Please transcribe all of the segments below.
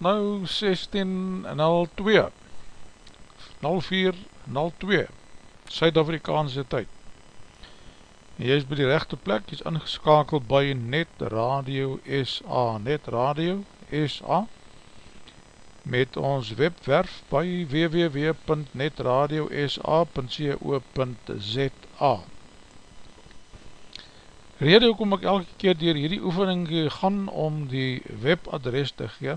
Nou 16.02 04.02 Suid-Afrikaanse tyd. En jy is by die rechte plek, jy is ingeskakeld by Net Radio SA Net Radio SA met ons webwerf by www.netradiosa.co.za Rede hoekom ek elke keer dier hierdie oefening gaan om die webadres te gee,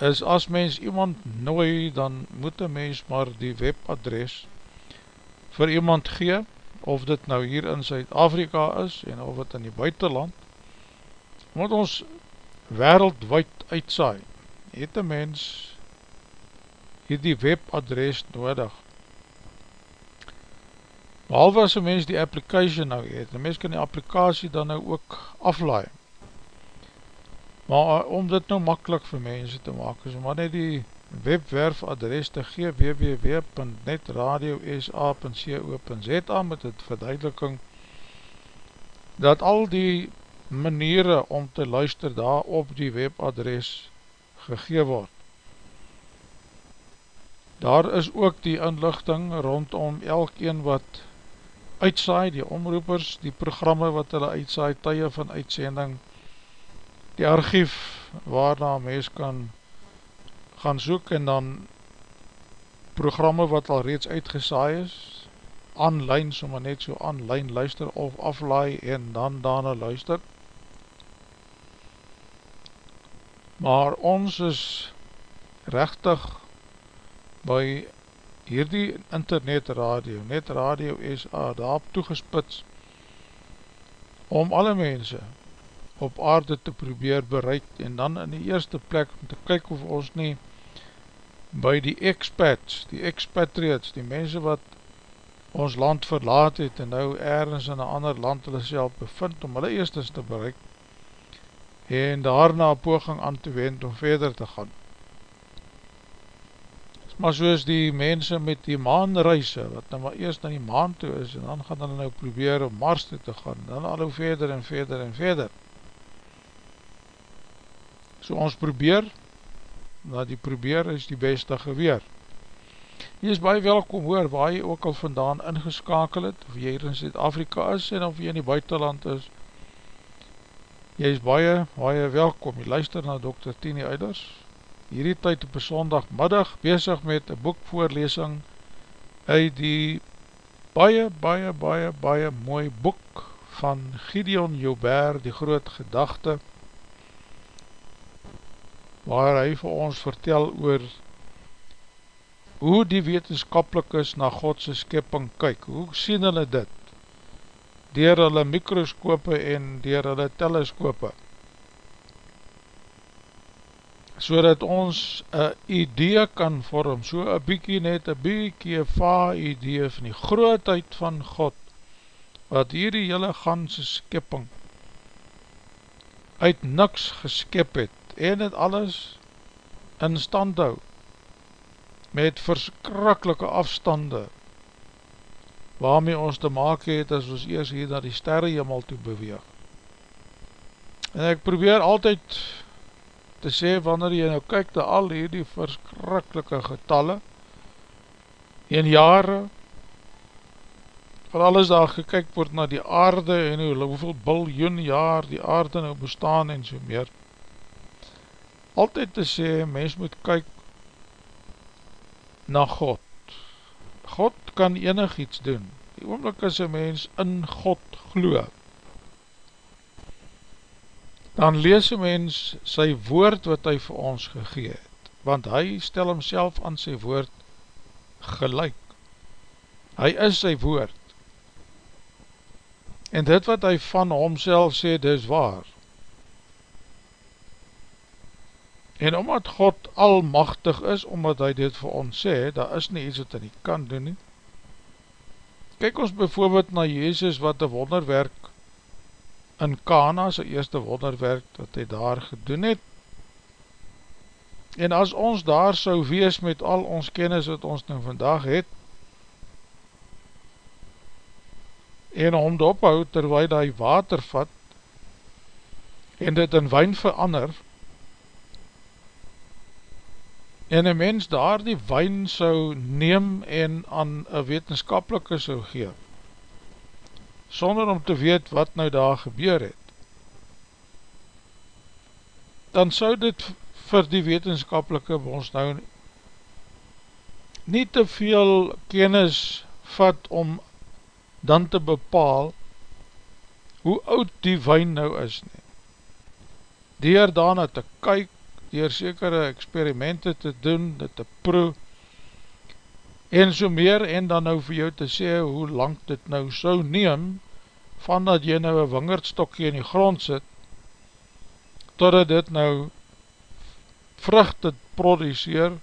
is as mens iemand nooi, dan moet een mens maar die webadres vir iemand gee, of dit nou hier in Zuid-Afrika is, en of dit in die buitenland, moet ons wereldwijd uitsaai, het een mens hierdie webadres nodig, Behalve as een mens die application nou het, een mens kan die applicatie dan nou ook aflaai. Maar om dit nou makkelijk vir mense te maak, is om net die webwerfadres te gee, www.netradiosa.co.za met het verduideliking, dat al die maniere om te luister daar op die webadres gegee word. Daar is ook die inlichting rondom elkeen wat uitsaai, die omroepers, die programme wat hulle uitsaai, tye van uitsending, die archief waarna mens kan gaan soek en dan programme wat al reeds uitgesaai is, online, soma net so online luister of aflaai en dan daarna luister. Maar ons is rechtig by hierdie internet radio, net radio SA, daarop toegespits om alle mense op aarde te probeer bereik en dan in die eerste plek om te kyk of ons nie by die expats, die expatriates, die mense wat ons land verlaat het en nou ergens in een ander land hulle self bevind om hulle eerstes te bereik en daarna poging aan te wend om verder te gaan maar soos die mense met die maanreise, wat nou maar eerst na die maan toe is, en dan gaan hulle nou probeer om Mars toe te gaan, dan al hoe verder en verder en verder. So ons probeer dat die probeer is die beste geweer. Jy is baie welkom hoor, waar jy ook al vandaan ingeskakel het, of jy hier in Zuid-Afrika is, en of jy in die buitenland is, jy is baie, baie welkom, jy luister na Dr. Tini Eiders, hierdie tyd op sondagmiddag, bezig met een boekvoorlesing, uit die baie, baie, baie, baie mooi boek, van Gideon Joubert, die groot gedachte, waar hy vir ons vertel oor hoe die wetenskapelikes na Godse skepping kyk, hoe sien hulle dit, dier hulle mikroskope en dier hulle teleskope, so dat ons een idee kan vorm, so een bykie net, een bykie va idee van die grootheid van God, wat hierdie hele ganse skepping uit niks geskep het, en het alles in stand hou met verskrikkelike afstande waarmee ons te maak het as ons eers hier na die sterre jemel toe beweeg. En ek probeer altyd te sê, wanneer jy nou kyk na al hierdie verskrikkelike getalle en jare, vooral as daar gekyk word na die aarde en hoe, hoeveel biljoen jaar die aarde nou bestaan en so meer, altyd te sê, mens moet kyk na God. God kan enig iets doen. Die oomlik as een mens in God glo, dan lees een mens sy woord wat hy vir ons gegee het, want hy stel homself aan sy woord gelijk. Hy is sy woord. En dit wat hy van homself sê, dis waar. En omdat God almachtig is, omdat hy dit vir ons sê, daar is nie iets wat hy nie kan doen nie. Kijk ons bijvoorbeeld na Jezus wat een wonderwerk in Kana, sy eerste wonderwerk wat hy daar gedoen het. En as ons daar sou wees met al ons kennis wat ons nou vandag het, en om te ophou terwijl hy water vat, en dit in wijn verander, en een mens daar die wijn sou neem en aan een wetenskapelike sou gee, sonder om te weet wat nou daar gebeur het, dan sou dit vir die wetenskapelike ons nou nie te veel kennis vat om dan te bepaal hoe oud die wijn nou is nie. Door daarna te kyk dier sekere experimente te doen, dit te proe, en so meer, en dan nou vir jou te sê, hoe lang dit nou so neem, van dat jy nou een wingerdstokje in die grond sit, totdat dit nou vruchte produceer,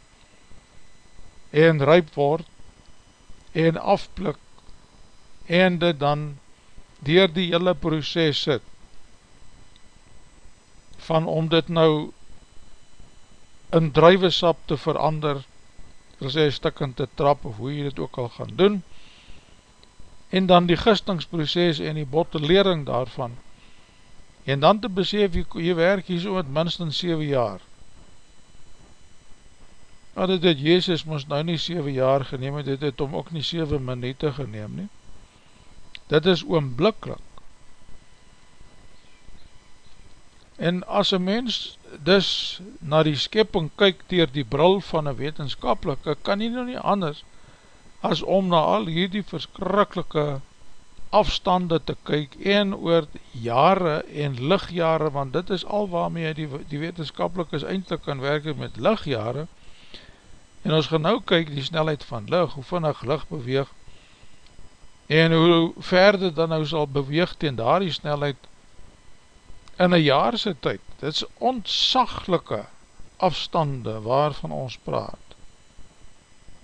en ryp word, en afplik, en dit dan dier die hele proces sit, van om dit nou in druivesap te verander, wil sê stikken te trap, of hoe jy dit ook al gaan doen, en dan die gistingsproces en die bottelering daarvan, en dan te besef, jy, jy werk hier so met minstens 7 jaar, maar dit het Jezus moest nou nie 7 jaar geneem, dit het om ook nie 7 minuten geneem nie, dit is oomblikkelijk, En as een mens dus na die skepping kyk dier die bril van een wetenskapelike, kan nie nou nie anders as om na al hierdie verskrikkelike afstande te kyk en oor jare en lichtjare, want dit is al waarmee die, die wetenskapelike is eindelijk kan werk met lichtjare, en ons gaan nou kyk die snelheid van licht, hoe vinnig licht beweeg, en hoe verder dan nou sal beweeg ten daar die snelheid in een jaarse tyd, dit is ontsaglike afstande waarvan ons praat,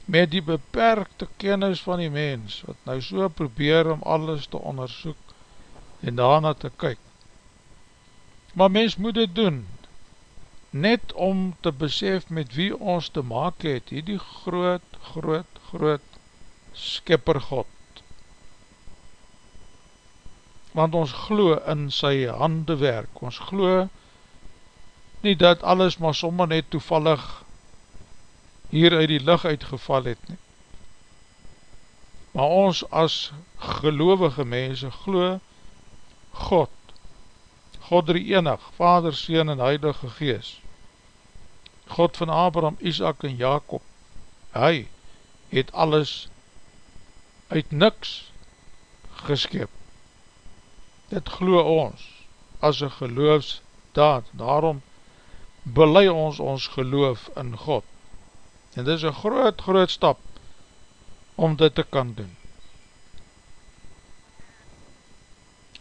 met die beperkte kennis van die mens, wat nou so probeer om alles te onderzoek en daarna te kyk. Maar mens moet dit doen, net om te besef met wie ons te maak het, die groot, groot, groot skipper God want ons glo in sy handewerk, ons glo nie dat alles maar sommer net toevallig hier uit die licht uitgeval het nie. Maar ons as gelovige mense glo God, God drie enig, Vader, Seen en Heilige Gees, God van Abraham, Isaac en Jacob, hy het alles uit niks geskep. Dit glo ons as een geloofsdaad, daarom belei ons ons geloof in God. En dit is een groot, groot stap om dit te kan doen.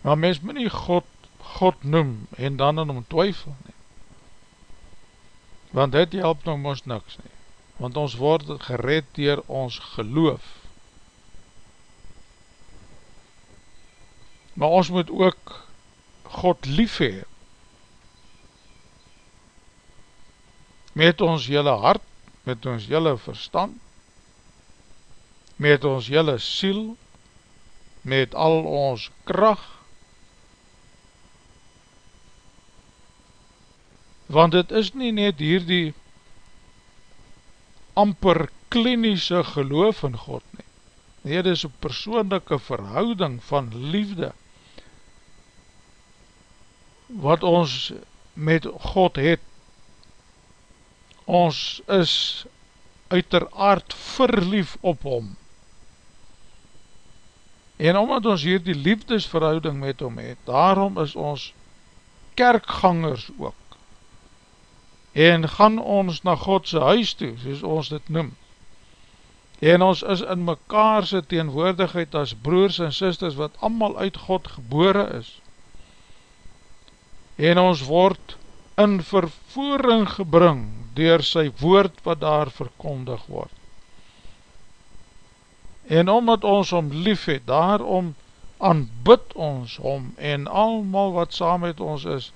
Maar mens moet nie God, God noem en dan in hom twyfel nie. Want dit help nou ons niks nie. Want ons word gered dier ons geloof. Maar ons moet ook God lief hee. Met ons jylle hart, met ons jylle verstand, met ons jylle siel, met al ons kracht, want het is nie net hier die amper klinische geloof in God nie. Nee, dit is een persoonlijke verhouding van liefde wat ons met God het. Ons is uiteraard verlief op hom. En omdat ons hier die liefdesverhouding met hom het, daarom is ons kerkgangers ook en gaan ons na Godse huis toe, soos ons dit noem. En ons is in mekaarse teenwoordigheid as broers en sisters, wat allemaal uit God gebore is. En ons word in vervoering gebring, door sy woord wat daar verkondig word. En omdat ons om lief het, daarom aanbid ons om, en allemaal wat saam met ons is,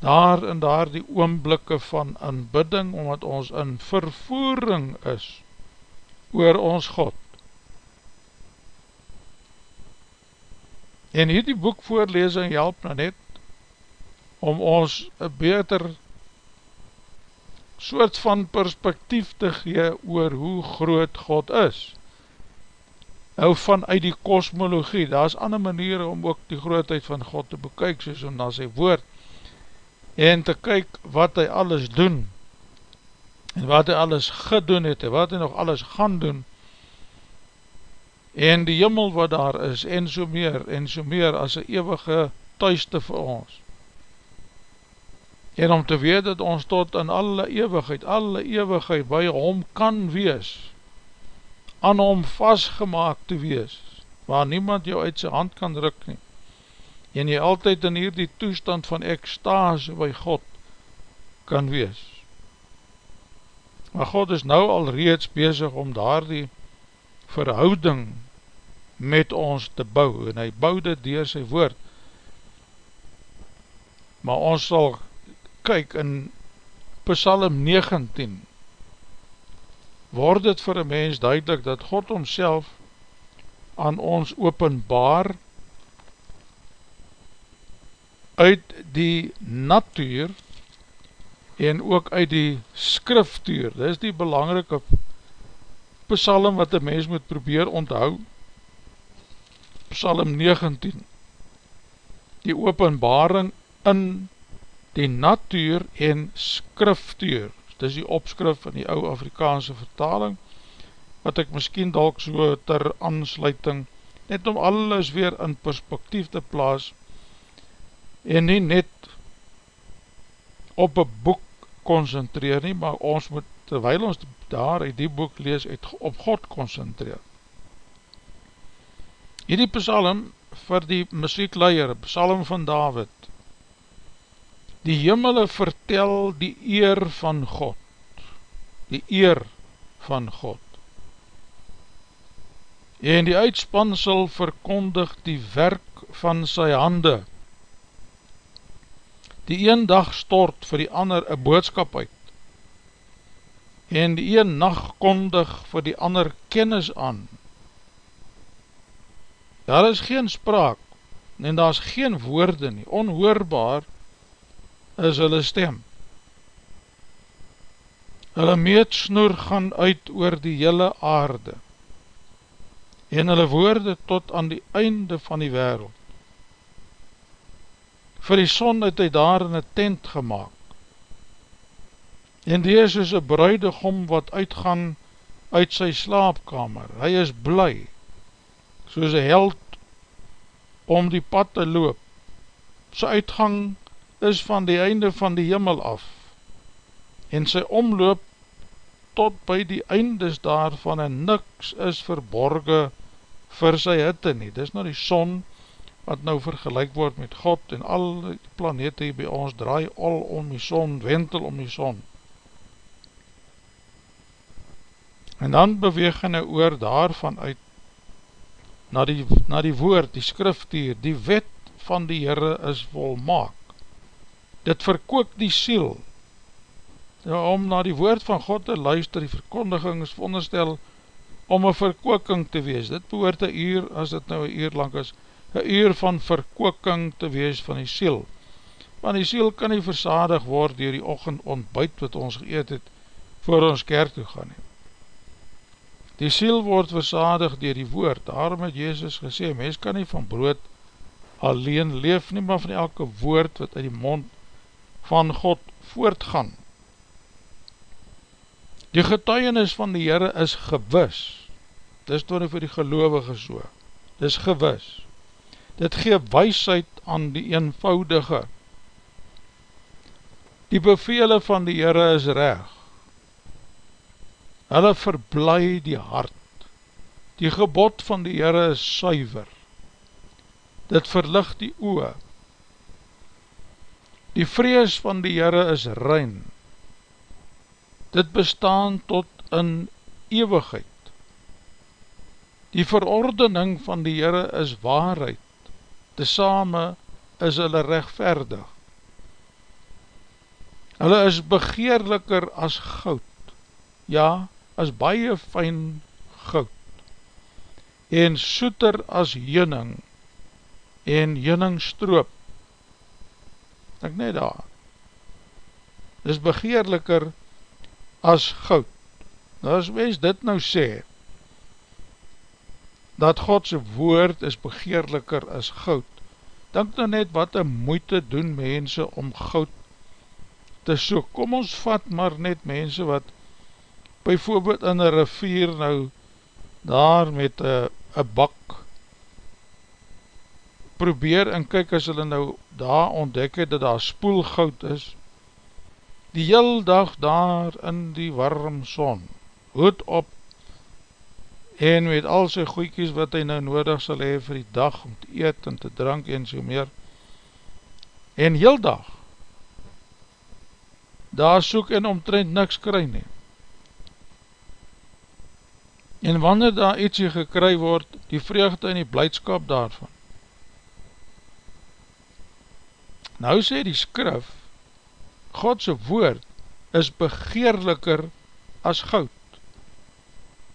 daar in daar die oomblikke van aanbidding, omdat ons in vervoering is oor ons God. En hierdie boekvoorlezing help nou net om ons een beter soort van perspektief te gee oor hoe groot God is. Nou vanuit die kosmologie, daar is ander maniere om ook die grootheid van God te bekyk, soos om na sy woord en te kyk wat hy alles doen en wat hy alles gedoen het en wat hy nog alles gaan doen en die jimmel wat daar is en so meer en so meer as een eeuwige thuiste vir ons en om te weet dat ons tot in alle eeuwigheid, alle eeuwigheid by hom kan wees aan hom vastgemaakt te wees waar niemand jou uit sy hand kan ruk nie en jy altyd in hierdie toestand van ekstase by God kan wees. Maar God is nou al reeds bezig om daar die verhouding met ons te bou, en hy bou dit dier sy woord. Maar ons sal kyk in Psalm 19, word het vir een mens duidelik dat God homself aan ons openbaar uit die natuur en ook uit die skriftuur. Dit is die belangrike psalm wat die mens moet probeer onthou. Psalm 19 Die openbaring in die natuur en skriftuur. Dit is die opskrif van die ou Afrikaanse vertaling wat ek miskien dalk so ter aansluiting net om alles weer in perspektief te plaas en nie net op een boek concentreer nie, maar ons moet, terwijl ons daar uit die boek lees, uit, op God concentreer. Hierdie psalm vir die muziekleier, psalm van David, die jimmele vertel die eer van God, die eer van God, en die uitspansel verkondig die werk van sy hande, die een dag stort vir die ander een boodskap uit, en die een nacht kondig vir die ander kennis aan. Daar is geen spraak, en daar is geen woorde nie, onhoorbaar is hulle stem. Hulle meetsnoer gaan uit oor die hele aarde en hulle woorde tot aan die einde van die wereld. Vir die son het hy daar in een tent gemaakt en die is soos een bruidegom wat uitgaan uit sy slaapkamer. Hy is bly, soos een held om die pad te loop. Sy uitgang is van die einde van die jimmel af en sy omloop tot by die eindes daarvan en niks is verborge vir sy hitte nie. Dis nou die son wat nou vergelijk word met God en al die planete hier by ons draai al om die son, wentel om die son. En dan beweeg hy nou oor daarvan uit na die, na die woord, die skrift hier, die wet van die Heere is volmaak. Dit verkook die siel, ja, om na die woord van God te luister, die verkondiging is veronderstel om een verkooking te wees, dit behoort een uur, as dit nou een uur lang is, een uur van verkooking te wees van die siel, want die siel kan nie versadig word dier die ochend ontbuit wat ons geëet het, voor ons kerk toe gaan heen. Die siel word versadig dier die woord, daarom het Jezus gesê, mens kan nie van brood alleen leef nie, maar van elke woord wat uit die mond van God voortgaan. Die getuienis van die Heere is gewis, dis toen vir die gelovige so, dis gewis, dit gee weisheid aan die eenvoudige, die bevele van die Heere is reg, hulle verblij die hart, die gebod van die Heere is suiver, dit verlicht die oe, Die vrees van die Heere is rein. Dit bestaan tot in eeuwigheid. Die verordening van die Heere is waarheid. Tesame is hulle rechtverdig. Hulle is begeerliker as goud. Ja, as baie fijn goud. En soeter as jinning en jinningstroop Ek net daar. Dis begeerliker as goud. Nou as mens dit nou sê, dat Godse woord is begeerliker as goud, denk nou net wat een moeite doen mense om goud te soek. Kom ons vat maar net mense wat byvoorbeeld in een rivier nou daar met een bak. Probeer en kyk as hulle nou daar ontdek het dat daar spoelgoud is, die heel dag daar in die warm son, hoed op, en met al sy goeikies wat hy nou nodig sal hee vir die dag om te eet en te drank en so meer, en heel dag, daar soek en omtrent niks kry nie. En wanneer daar ietsie gekry word, die vreugde en die blijdskap daarvan, Nou sê die skrif, Godse woord is begeerliker as goud.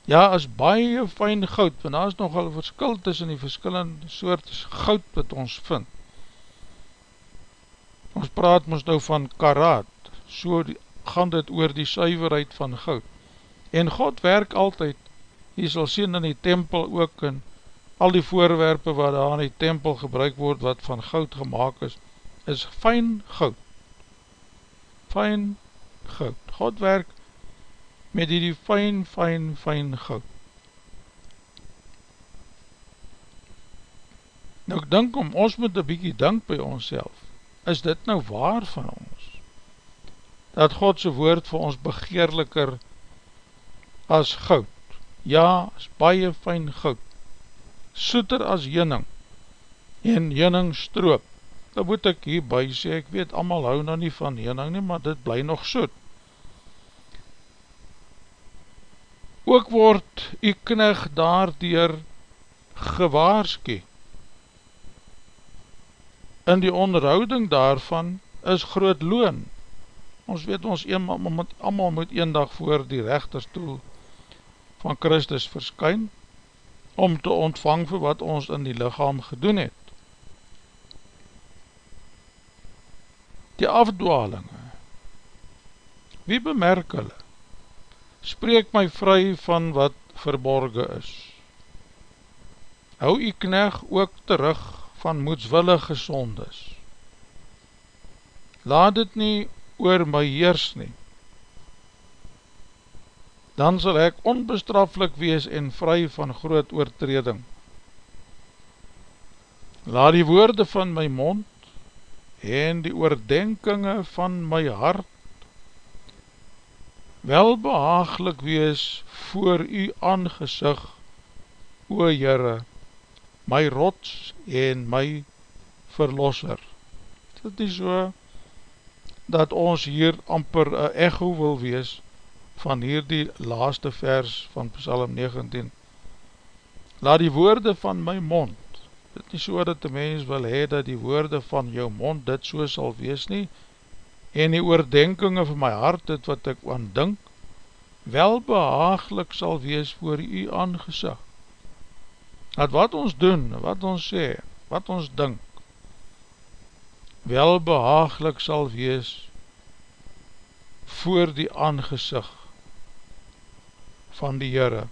Ja, as baie fijn goud, want daar is nogal verskil tussen die verskillende soortes goud wat ons vind. Ons praat ons nou van karaat, so die, gaan dit oor die suiverheid van goud. En God werk altyd, jy sal sien in die tempel ook, en al die voorwerpe wat daar in die tempel gebruik word, wat van goud gemaakt is, is fijn goud. Fijn goud. God werk met die, die fijn, fijn, fijn goud. Nou ek denk om, ons moet een bykie dank by ons is dit nou waar van ons? Dat Godse woord vir ons begeerliker as goud, ja, as baie fijn goud, soeter as jinning, en jinning stroop, dan moet ek hierby sê, ek weet, allemaal hou nou nie van heening nie, maar dit bly nog soet. Ook word die knig daardier gewaarski. In die onderhouding daarvan is groot loon. Ons weet ons eenmaal moet, allemaal moet een dag voor die rechterstoel van Christus verskyn, om te ontvang vir wat ons in die lichaam gedoen het. die afdwalinge, wie bemerk hulle? spreek my vry van wat verborgen is. Hou die kneg ook terug van moedswillige sondes. Laat dit nie oor my heers nie. Dan sal ek onbestraflik wees en vry van groot oortreding. Laat die woorde van my mond en die oordenkinge van my hart wel behaaglik wees voor u aangezig, o Heere, my rots en my verlosser. Dit is so, dat ons hier amper een echo wil wees van hier die laaste vers van Psalm 19. Laat die woorde van my mond, dit is so dat die mens wil hee dat die woorde van jou mond dit so sal wees nie, en die oordenkinge van my hart, dit wat ek aan dink, wel behaaglik sal wees voor u aangezag. Dat wat ons doen, wat ons sê, wat ons dink, wel behaaglik sal wees voor die aangezig van die Heere.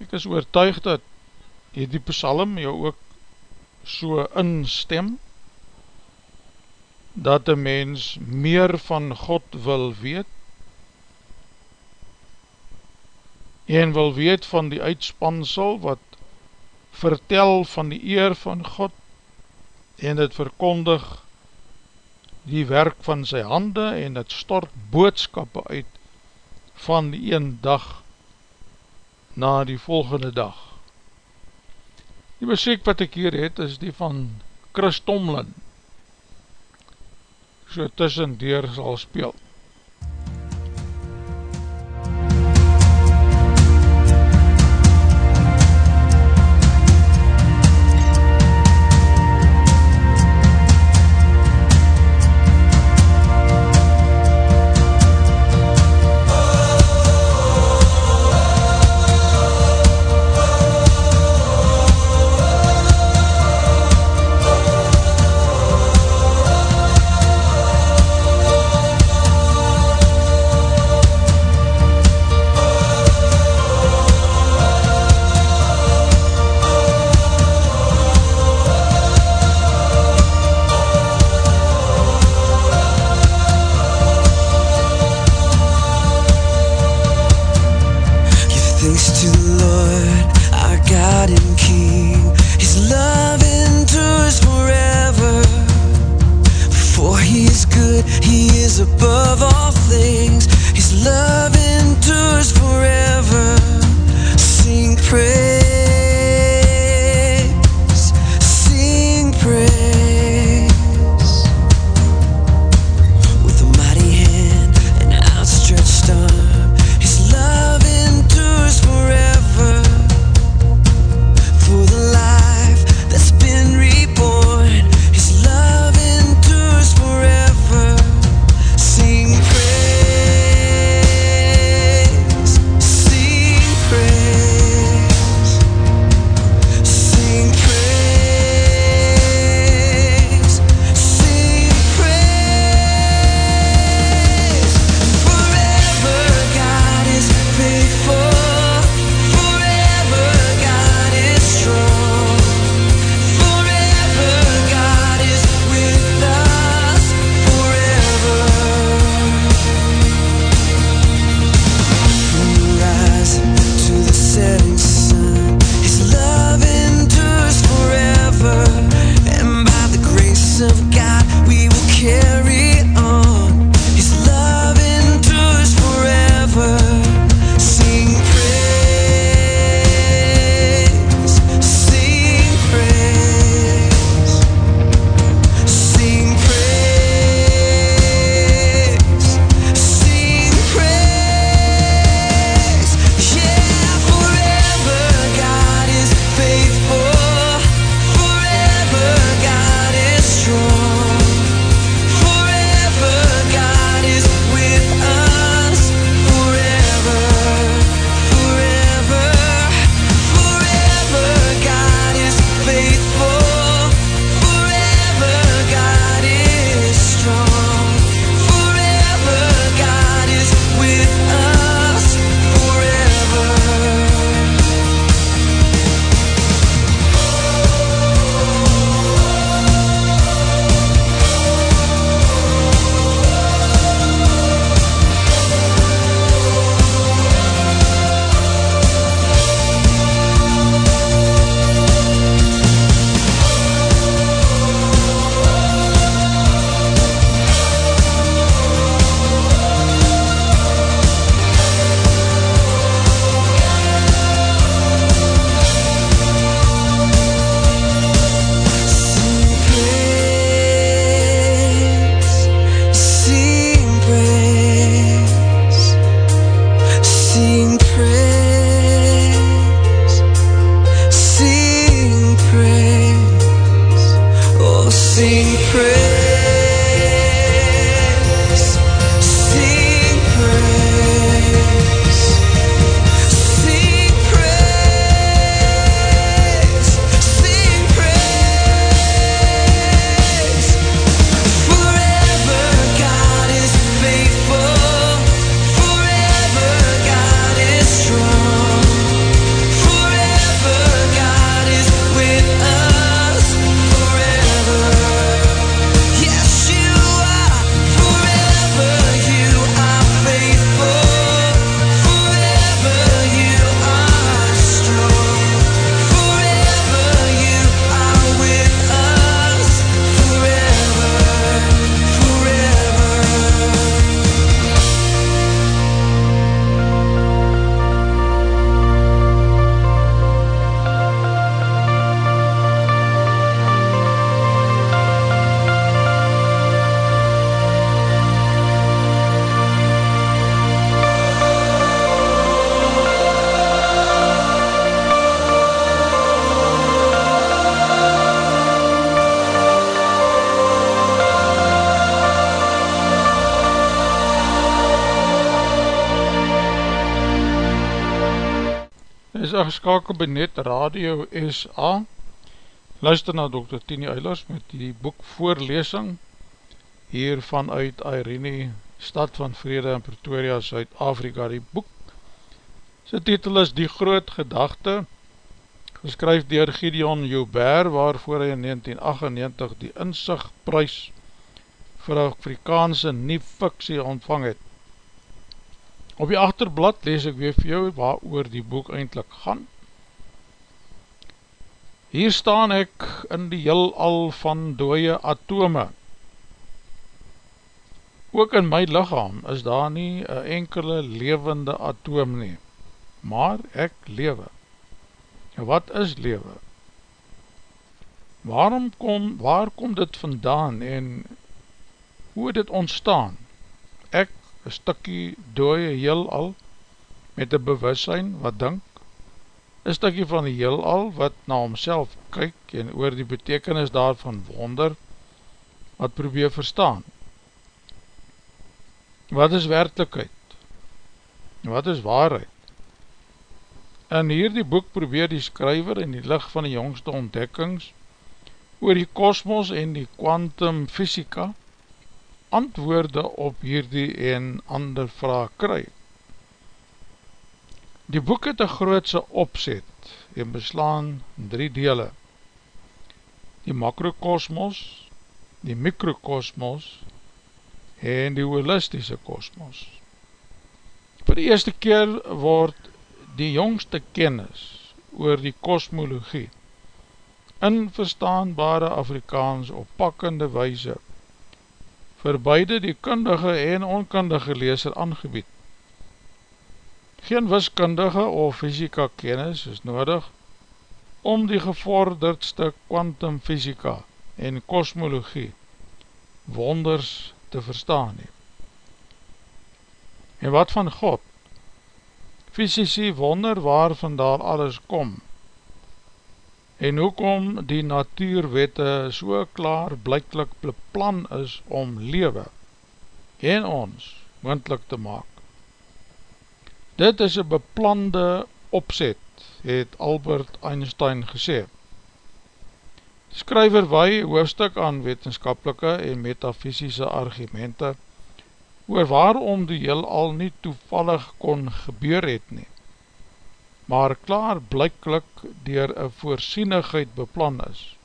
Ek is oortuig dat die psalm jou ook so instem, dat een mens meer van God wil weet en wil weet van die uitspansel wat vertel van die eer van God en het verkondig die werk van sy hande en het stort boodskappe uit van die een dag na die volgende dag. Die muziek wat ek hier het is die van Chris Tomlin so tussen deur sal speel. Ingeskakel by Net Radio SA. Luister na Dr. Tini Eilers met die boek voorlesing hier vanuit Irene, stad van Vrede in Pretoria, Zuid-Afrika. Die boek, sy titel is Die Groot Gedachte, geskryf dier Gideon Joubert, waarvoor hy in 1998 die inzichtprys vir Afrikaanse nie fiksie ontvang het. Op die achterblad lees ek weer vir jou waar oor die boek eindelijk gaan. Hier staan ek in die heel al van dooie atome. Ook in my lichaam is daar nie een enkele levende atoom nie, maar ek lewe. Wat is lewe? Waarom kom, waar kom dit vandaan en hoe het dit ontstaan? Ek een stikkie dooie heel al, met een bewussein wat dink, een stikkie van die heel al, wat na homself kyk, en oor die betekenis daarvan wonder, wat probeer verstaan. Wat is werkelijkheid? Wat is waarheid? In hierdie boek probeer die skryver in die licht van die jongste ontdekkings oor die kosmos en die quantum fysika antwoorde op hierdie en ander vraag kry. Die boek het een grootse opzet en beslaan drie dele. Die makrokosmos, die mikrokosmos en die holistische kosmos. Voor die eerste keer word die jongste kennis oor die kosmologie in verstaanbare Afrikaans op pakkende wijze vir beide die kundige en onkundige leeser aangebied. Geen wiskundige of fysika kennis is nodig om die gevorderdste quantum fysika en kosmologie wonders te verstaan nie. En wat van God? Fysici wonder waar vandaan alles kom, en hoekom die natuurwette so klaar blijklik beplan is om lewe en ons moendlik te maak. Dit is een beplande opzet, het Albert Einstein gesê. Skryver wij hoofdstuk aan wetenskapelike en metafysische argumente oor waarom die heel al nie toevallig kon gebeur het nie maar klaar blijklik dier een voorsienigheid beplan is.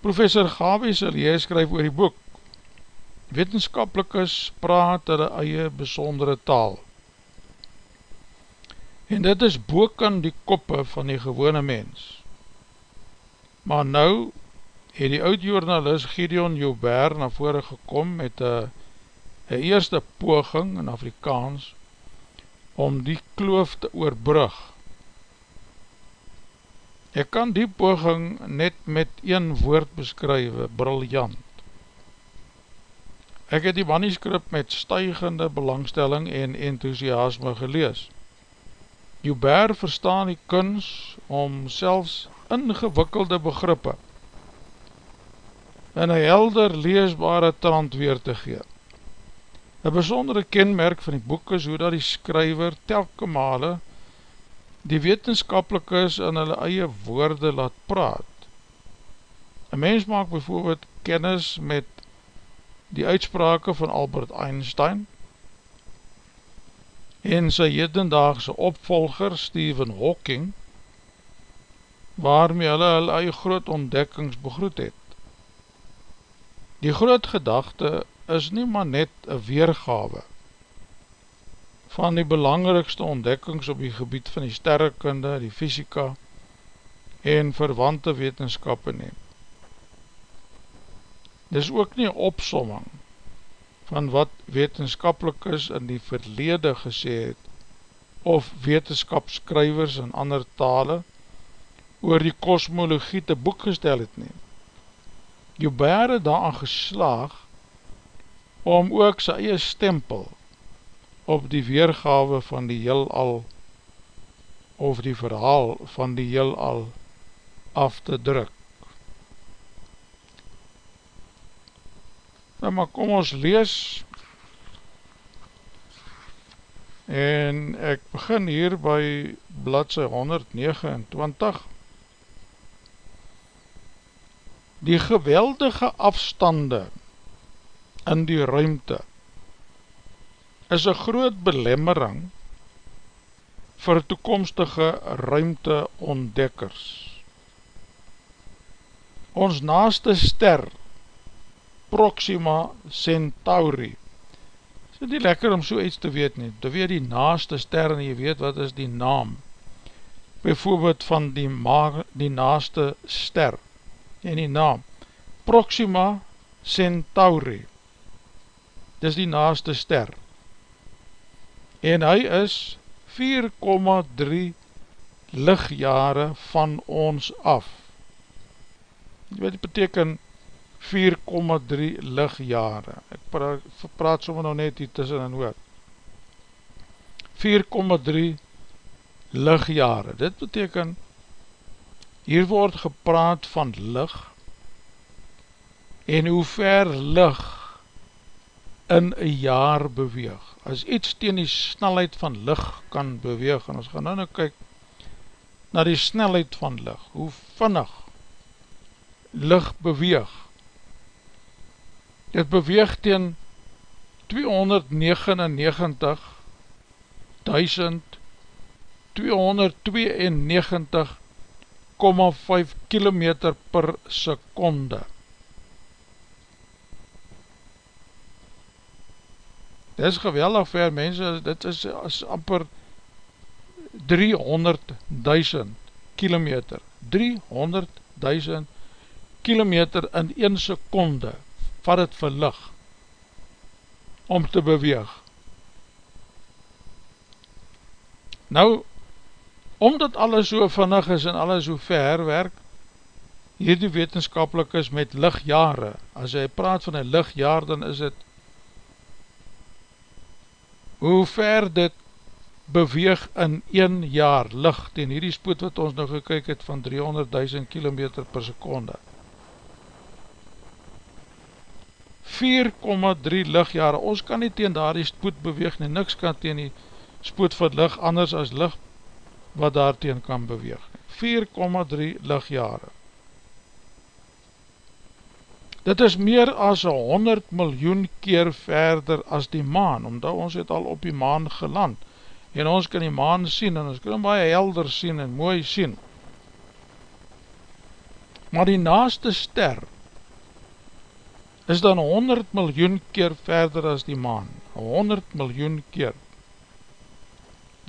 Professor Gabi Selye skryf oor die boek, wetenskapelikes praat hulle eie besondere taal. En dit is boek aan die koppe van die gewone mens. Maar nou het die oud-journalist Gideon Joubert na vore gekom met een eerste poging in Afrikaans om die kloof te oorbrug. Ek kan die poging net met een woord beskrywe, briljant. Ek het die manuscript met stuigende belangstelling en enthousiasme gelees. Joubert verstaan die kuns om selfs ingewikkelde begrippe in een helder leesbare trant weer te geef. Een besondere kenmerk van die boek is hoe dat die skryver telke male die wetenskapelikes in hulle eie woorde laat praat. Een mens maak bijvoorbeeld kennis met die uitsprake van Albert Einstein en sy hedendaagse opvolger Stephen Hawking waarmee hulle hulle eie groot ontdekkings begroet het. Die groot gedachte is nie maar net een weergawe van die belangrikste ontdekkings op die gebied van die sterrekunde, die fysika en verwante wetenskap neem. Dit is ook nie opsomming van wat wetenskapelik is in die verlede gesê het of wetenskapskrywers in ander tale oor die kosmologie te boek gestel het neem. Joubert het daaraan geslaag om ook sy eie stempel op die weergawe van die heel al of die verhaal van die heel al af te druk. Nou maar kom ons lees en ek begin hier by bladse 129 die geweldige afstande in die ruimte is een groot belemmering vir toekomstige ruimte ontdekkers. Ons naaste ster, Proxima Centauri, is dit nie lekker om so iets te weet nie, te weet die naaste ster en jy weet wat is die naam, bijvoorbeeld van die, die naaste ster, en die naam, Proxima Centauri, dit is die naaste ster, en hy is 4,3 lichtjare van ons af, dit beteken 4,3 lichtjare. Ek praat, praat soms nou net hier tussen en hoor. 4,3 lichtjare. Dit beteken, hier word gepraat van licht en hoe ver licht in een jaar beweeg. As iets teen die snelheid van licht kan beweeg, en ons gaan nou nou kyk na die snelheid van licht, hoe vinnig licht beweeg, Dit beweeg teen 299.292 km per seconde. Dit is geweldig ver mense, dit is, is amper 300.000 kilometer, 300.000 kilometer in 1 seconde vat het verlig om te beweeg. Nou, omdat alles so vinnig is en alles so ver werk, hierdie wetenskapelik is met lichtjare, as hy praat van een lichtjaar, dan is het hoe ver dit beweeg in 1 jaar licht, en hierdie spoed wat ons nou gekyk het van 300.000 km per seconde. 4,3 lichtjare, ons kan nie teen daar die spoed beweeg nie, niks kan teen die spoed van licht anders as licht wat daar teen kan beweeg. 4,3 lichtjare. Dit is meer as 100 miljoen keer verder as die maan, omdat ons het al op die maan geland, en ons kan die maan sien, en ons kan hem baie helder sien en mooi sien. Maar die naaste ster, is dan 100 miljoen keer verder as die maan, 100 miljoen keer.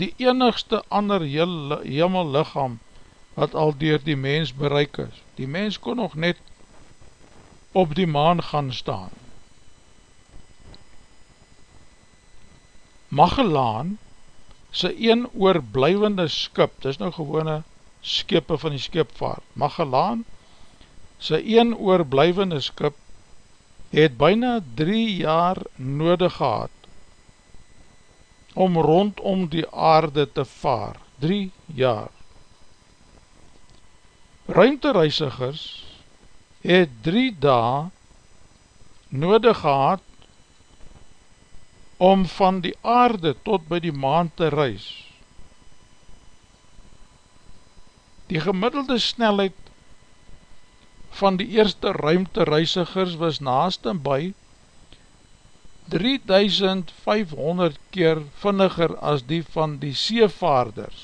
Die enigste ander hemel lichaam wat al dier die mens bereik is, die mens kon nog net op die maan gaan staan. Magellaan, sy een oorblywende skip, dit is nou gewone skippe van die skipvaart, Magellaan, sy een oorblywende skip, het byna drie jaar nodig gehad om rondom die aarde te vaar. Drie jaar. Ruimtereisigers het drie dae nodig gehad om van die aarde tot by die maan te reis. Die gemiddelde snelheid van die eerste ruimte reisigers was naast en by 3500 keer vinniger as die van die seevaarders.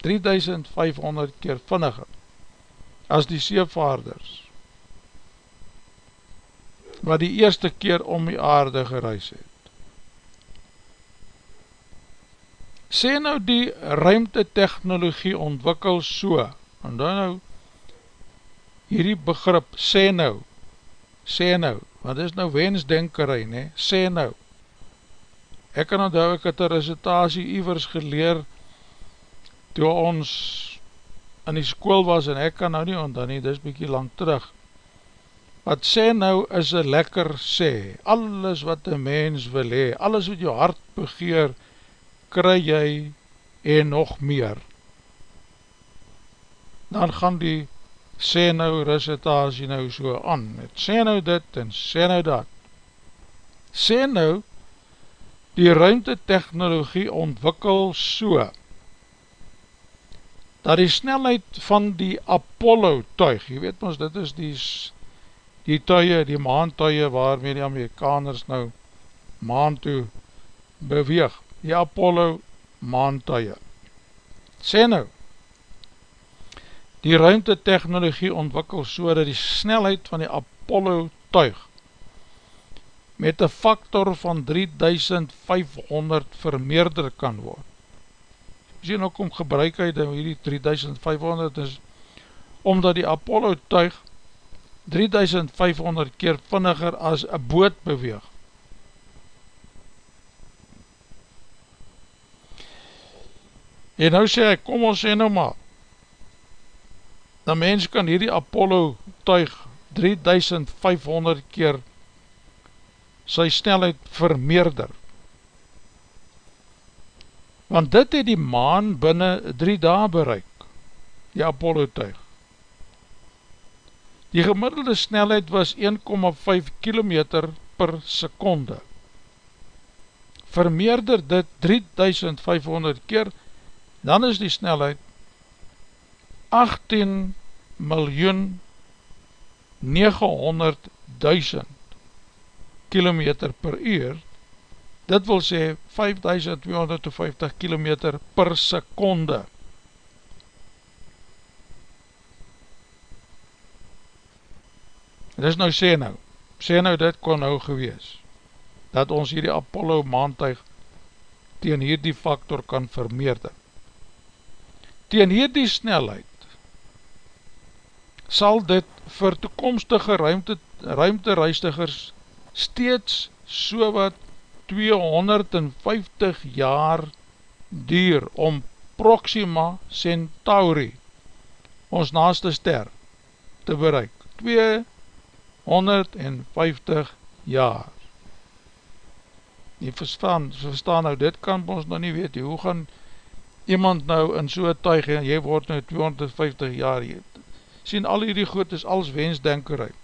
3500 keer vinniger as die seevaarders wat die eerste keer om die aarde gereis het. Sê nou die ruimte technologie ontwikkel so, en dan nou hierdie begrip, sê nou, sê nou, want dit is nou wensdenkerij, ne, sê nou, ek kan onthou, ek het een recitatie ivers geleer, toe ons in die school was, en ek kan nou nie onthou nie, dit is bykie lang terug, wat sê nou is een lekker sê, alles wat een mens wil hee, alles wat jou hart begeer, kry jy en nog meer, dan gaan die sê nou recitatie nou so aan, het sê nou dit en sê nou dat. Sê nou die ruimtetechnologie ontwikkel so, dat die snelheid van die Apollo tuig, jy weet ons, dit is die, die tuie, die maantuie waarmee die Amerikaners nou maan toe beweeg, die Apollo maantuie. Sê nou, die ruimtetechnologie ontwikkel so, dat die snelheid van die Apollo tuig met een factor van 3500 vermeerder kan word. Sien ook om gebruik uit in hierdie 3500 is omdat die Apollo tuig 3500 keer vinniger as een boot beweeg. En nou sê ek, kom ons sê nou maar, dat mens kan hierdie Apollo tuig 3500 keer sy snelheid vermeerder. Want dit het die maan binnen drie dae bereik, die Apollo tuig. Die gemiddelde snelheid was 1,5 km per seconde. Vermeerder dit 3500 keer, dan is die snelheid 18 miljoen 900 duisend km per uur, dit wil sê 5250 km per seconde. Dit is nou sê nou, sê nou dit kon nou gewees, dat ons hierdie Apollo maantuig teen hierdie factor kan vermeerder. Teen hierdie snelheid sal dit vir toekomstige ruimte, ruimte reisdigers steeds so wat 250 jaar duur om Proxima Centauri, ons naaste ster, te bereik. 250 jaar. Nie verstaan, verstaan nou, dit kan ons nou nie weet, hoe gaan iemand nou in so'n tuig, en jy word nou 250 jaar, sien al hierdie goed is als wensdenkerheid.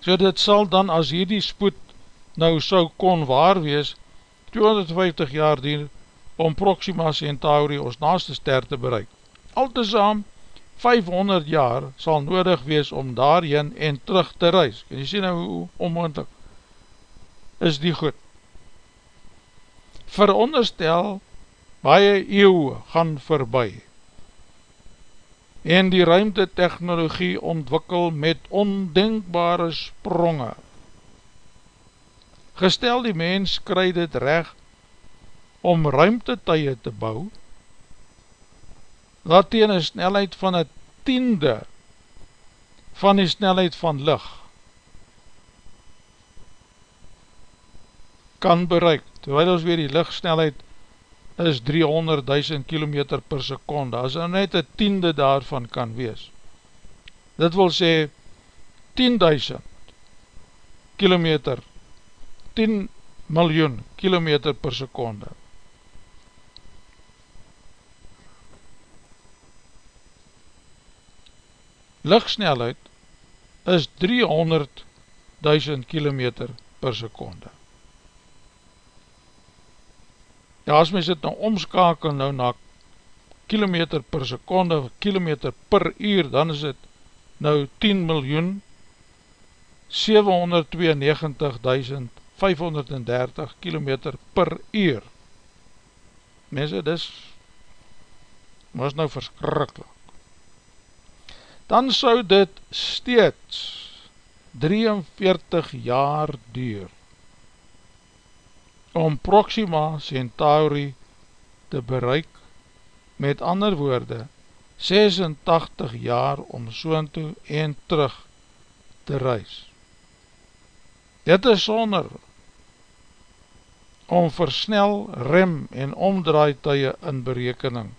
So dit sal dan as hierdie spoed nou so kon waar wees, 250 jaar dien om Proxima Centauri ons naaste ster te bereik. Al te saam 500 jaar sal nodig wees om daarheen en terug te reis. Kan jy sê nou hoe onmoendlik is die goed. Veronderstel, baie eeuw gaan voorbij en die ruimte technologie ontwikkel met ondenkbare spronge. Gestel die mens kry dit reg om ruimtetuie te bou, wat teen een snelheid van een tiende van die snelheid van licht kan bereik, terwijl ons weer die lichtsnelheid is 300.000 km per seconde, as er net een tiende daarvan kan wees. Dit wil sê 10.000 km, 10 miljoen km per seconde. Lichtsnelheid is 300.000 km per seconde. Ja, as mens dit nou omskakel nou na kilometer per seconde, kilometer per uur, dan is dit nou 10 miljoen 792.530 kilometer per uur. Mense, dis was nou verskrikkelijk. Dan sou dit steeds 43 jaar duur om Proxima Centauri te bereik, met ander woorde, 86 jaar om soon toe en terug te reis. Dit is sonder om versnel, rem en omdraaituie in berekening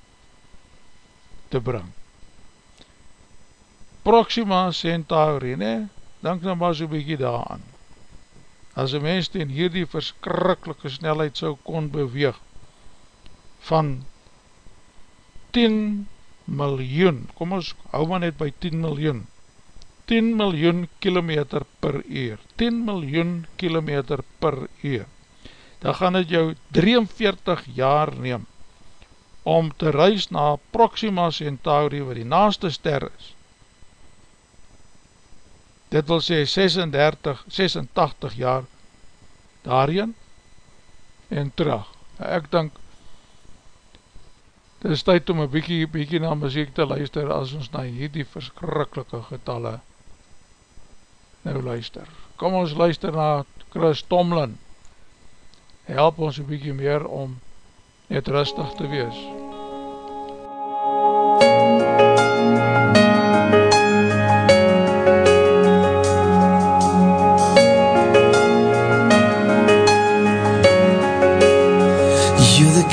te bring. Proxima Centauri, ne? Dank nou maar so bykie daar aan as een mens ten hierdie verskrikkelike snelheid so kon beweeg van 10 miljoen, kom ons hou maar net by 10 miljoen, 10 miljoen kilometer per uur, 10 miljoen kilometer per uur, dan gaan het jou 43 jaar neem om te reis na Proxima Centauri wat die naaste ster is. Dit wil sê 36, 86 jaar daarin en terug. Ek denk, dit is tyd om een bykie, bykie na muziek te luister as ons na hierdie verskrikkelike getalle nou luister. Kom ons luister na Chris Tomlin. Help ons een bykie meer om net rustig te wees. You're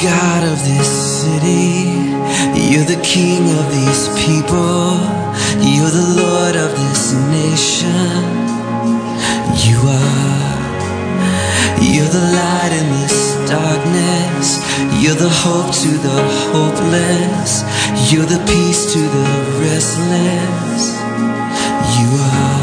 God of this city. You're the King of these people. You're the Lord of this nation. You are. You're the light in this darkness. You're the hope to the hopeless. You're the peace to the restless. You are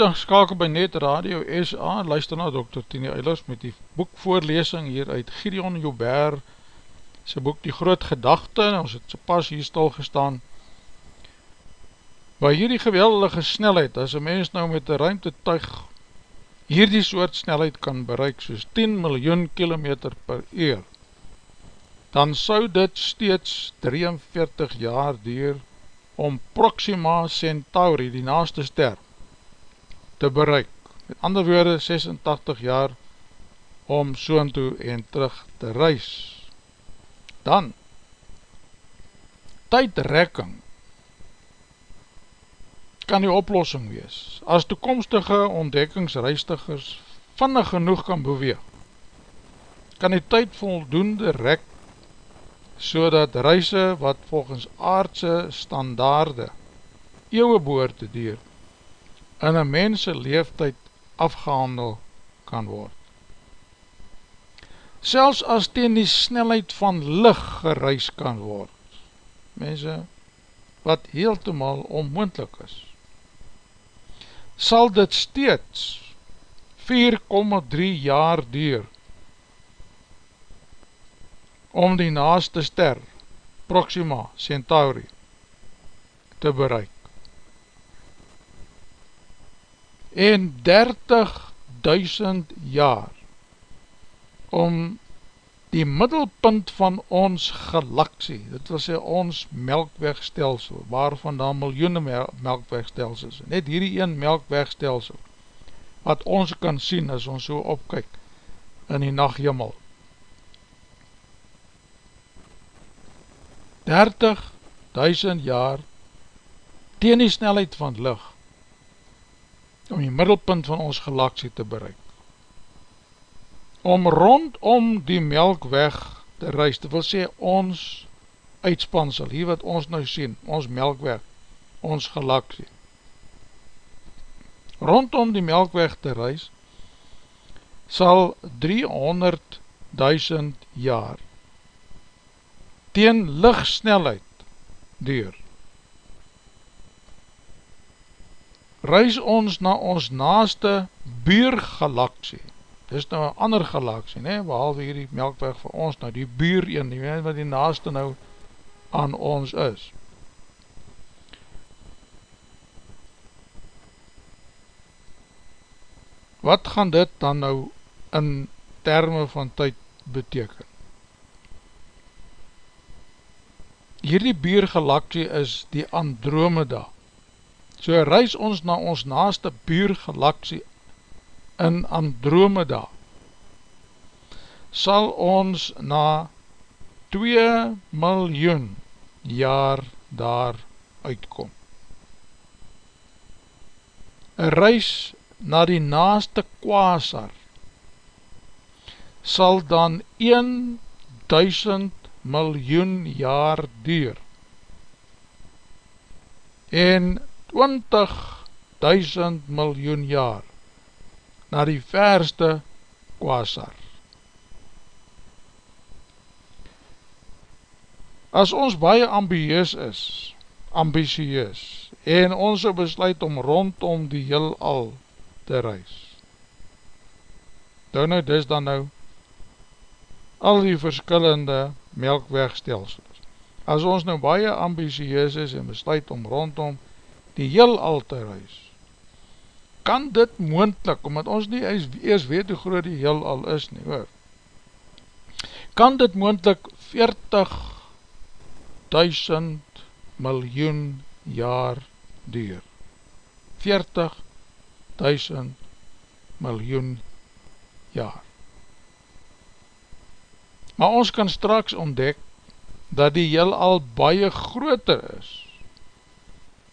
ingeskakel by Net Radio SA, luister na Dr. Tini Eilers met die boekvoorlesing hier uit Gideon Joubert, sy boek Die Groot Gedachte, en ons het so pas hier stil gestaan, by hierdie geweldige snelheid, as een mens nou met een ruimte tuig hierdie soort snelheid kan bereik, soos 10 miljoen kilometer per uur, dan sou dit steeds 43 jaar duur om Proxima Centauri, die naaste ster, te bereik. Met ander woorde 86 jaar om soon toe en terug te reis. Dan, tydrekking kan die oplossing wees. As toekomstige ontdekkingsreistigers vinnig genoeg kan beweeg, kan die tyd voldoende rek so dat reise wat volgens aardse standaarde eeuwe boor te duur in een mense leeftijd afgehandel kan word. Selfs as teen die snelheid van licht gereis kan word, mense wat heeltemaal onmoendlik is, sal dit steeds 4,3 jaar duur om die naaste ster, Proxima Centauri, te bereik. En 30.000 jaar om die middelpunt van ons galaksie, dit wil sê ons melkwegstelsel, waarvan daar miljoene melkwegstelsels, net hierdie een melkwegstelsel, wat ons kan sien as ons so opkyk in die nachtjimmel. 30.000 jaar teen die snelheid van licht, om die middelpunt van ons galaksie te bereik. Om rondom die melkweg te reis, te wil sê ons uitspansel, hier wat ons nou sien, ons melkweg, ons galaksie. Rondom die melkweg te reis, sal 300.000 jaar teen lichtsnelheid duur. Reis ons na ons naaste buurgalaksie. Dit is nou een ander galaksie, ne? behalwe hierdie melkweg vir ons, nou die buur een, die weet wat die naaste nou aan ons is. Wat gaan dit dan nou in termen van tyd beteken? Hierdie buurgalaksie is die Andromeda, So reis ons na ons naaste buurgalaksie in Andromeda, sal ons na 2 miljoen jaar daar uitkom. Een reis na die naaste kwasar sal dan 1000 miljoen jaar duur en 20.000 miljoen jaar na die verste kwasar. As ons baie ambieus is, ambitieus, en ons besluit om rondom die heel al te reis, dan nou dis dan nou al die verskillende melkwegstelsels. As ons nou baie ambitieus is en besluit om rondom die heel al te reis. Kan dit moendlik, omdat ons nie eers weet hoe groot die heel al is nie, hoor. Kan dit moendlik 40.000 miljoen jaar duur? 40.000 miljoen jaar. Maar ons kan straks ontdek dat die heel al baie groter is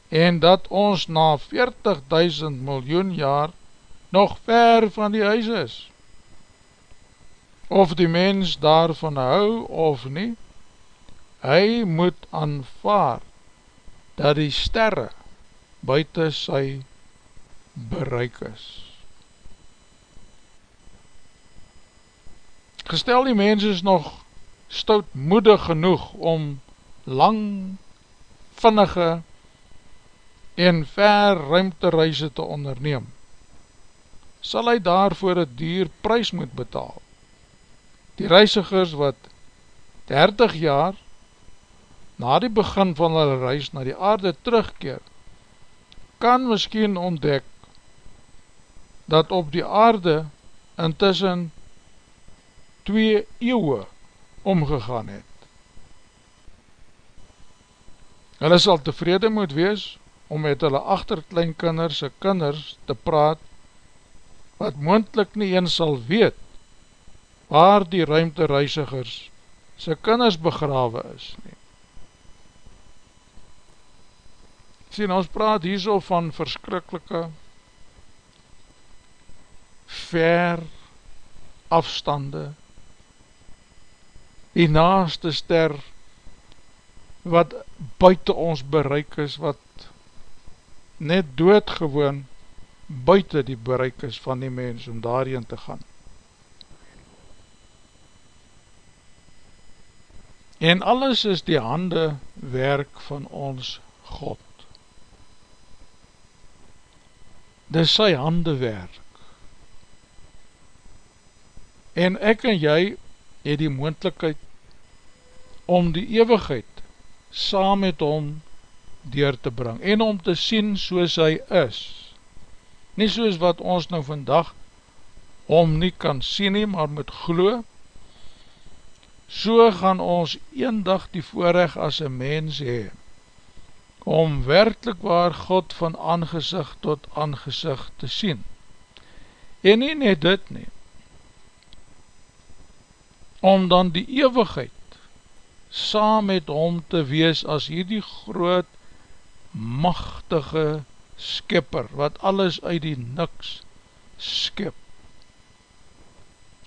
en dat ons na 40.000 miljoen jaar nog ver van die huis is. Of die mens daarvan hou of nie, hy moet aanvaar dat die sterre buiten sy bereik is. Gestel die mens is nog stoutmoedig genoeg om lang vinnige en ver ruimtereise te onderneem, sal hy daarvoor een duur prijs moet betaal. Die reisigers wat 30 jaar na die begin van hulle reis na die aarde terugkeer, kan miskien ontdek dat op die aarde intussen twee eeuwe omgegaan het. Hulle sal tevrede moet wees om met hulle achterkleinkinders se kinders te praat wat moendlik nie eens sal weet waar die ruimte reisigers sy kinders begrawe is. Sien, ons praat hier so van verskrikkelike ver afstande die naaste ster wat buiten ons bereik is, wat net doodgewoon buiten die bereik is van die mens om daarin te gaan. En alles is die hande werk van ons God. Dis sy hande werk. En ek en jy het die moendlikheid om die eeuwigheid saam met hom deur te bring en om te sien soos hy is. Nie soos wat ons nou vandag om nie kan sien nie, maar met gloe, so gaan ons een dag die voorrecht as een mens hee, om werkelijk waar God van aangezicht tot aangezicht te sien. En nie net dit nie, om dan die eeuwigheid saam met hom te wees as hierdie groot, machtige skipper, wat alles uit die niks skip.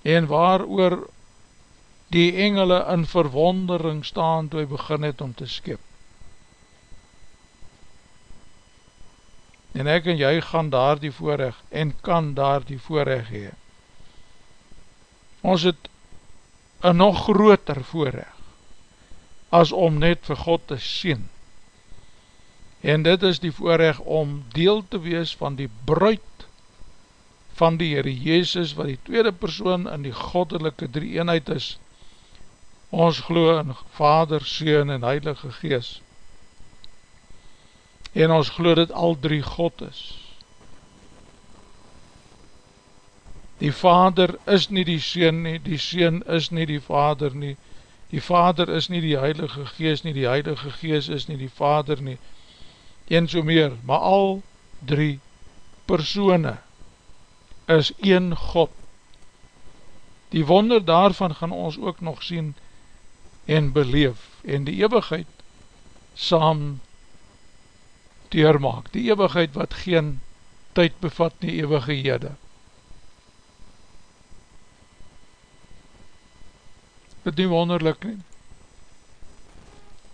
En waar oor die engele in verwondering staan toe hy begin het om te skip. En ek en jy gaan daar die voorrecht en kan daar die voorrecht hee. Ons het een nog groter voorrecht as om net vir God te sien. En dit is die voorrecht om deel te wees van die bruid van die Heere Jezus, wat die tweede persoon in die goddelike drie eenheid is, ons glo in Vader, Seun en Heilige Gees. En ons glo dit al drie God is. Die Vader is nie die Seun nie die Seun is nie die Vader nie. Die Vader is nie die Heilige Gees nie die Heilige Gees is nie die Vader nie en so meer, maar al drie persone is een God die wonder daarvan gaan ons ook nog sien en beleef en die eeuwigheid saam teermaak, die eeuwigheid wat geen tyd bevat nie eeuwige hede. Dit nie wonderlik nie.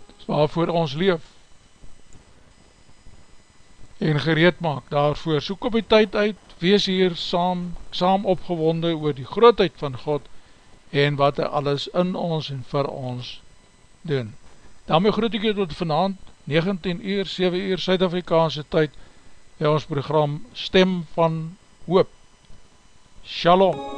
Dit is waarvoor ons leef en gereed maak daarvoor. Soek op die tyd uit, wees hier saam, saam opgewonde oor die grootheid van God en wat hy alles in ons en vir ons doen. Daarmee groet ek jy tot vanavond, 19 uur, 7 uur, Suid-Afrikaanse tyd, by ons program Stem van Hoop. Shalom.